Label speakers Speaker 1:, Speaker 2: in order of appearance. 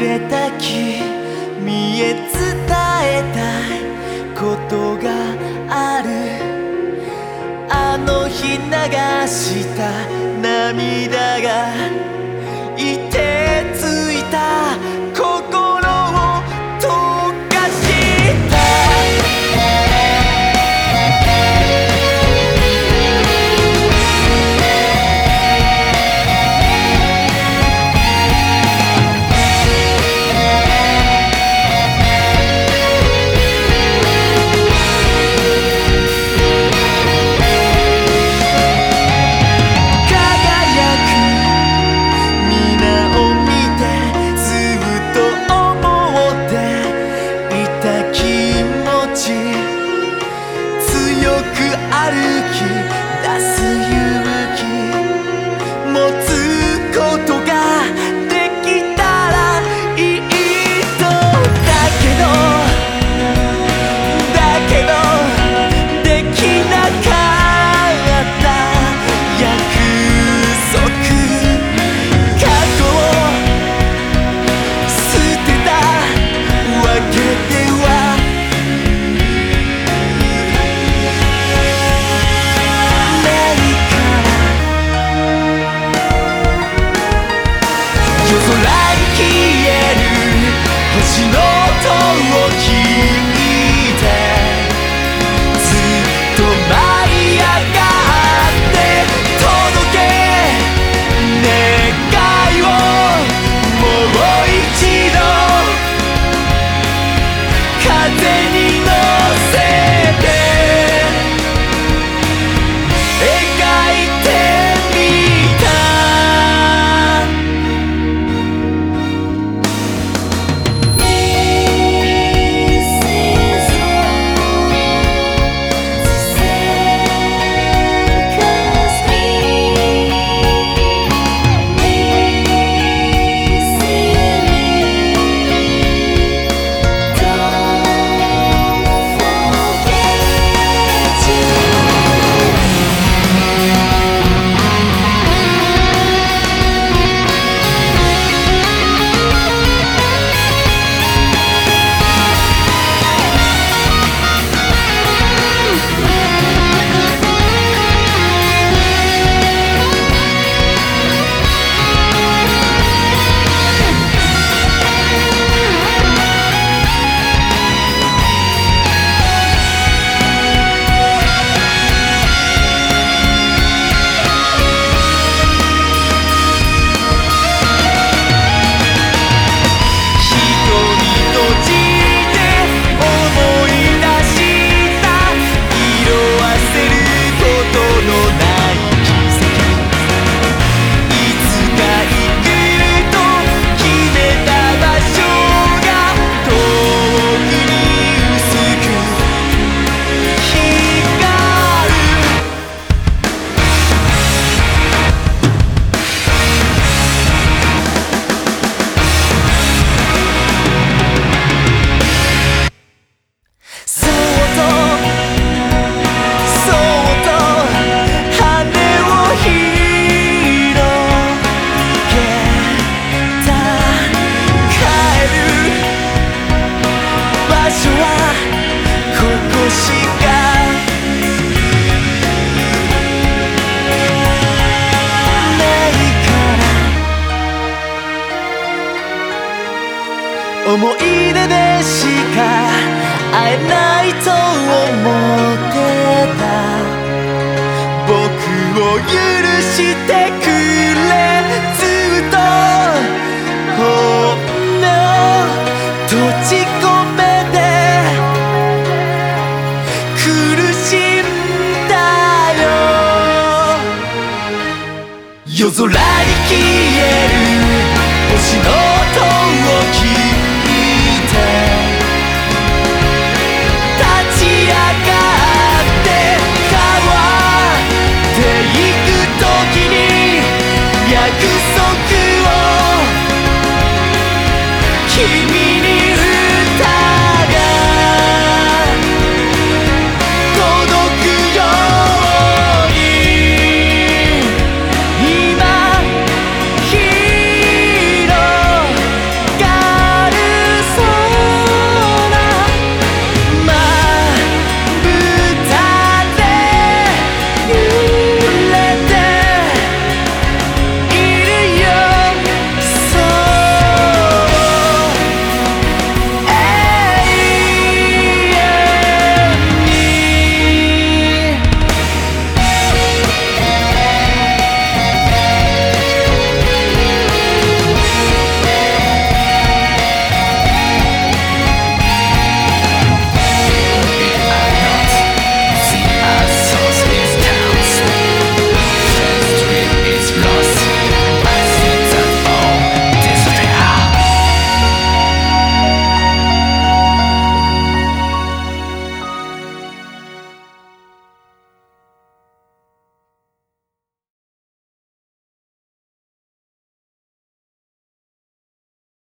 Speaker 1: れた君へ伝えたいことがある。あの日流した涙が Tariq 思い出でしか会えないと思ってた。僕を許してくれずっとほんの閉じ込めて苦しんだよ。夜空に消える星の塔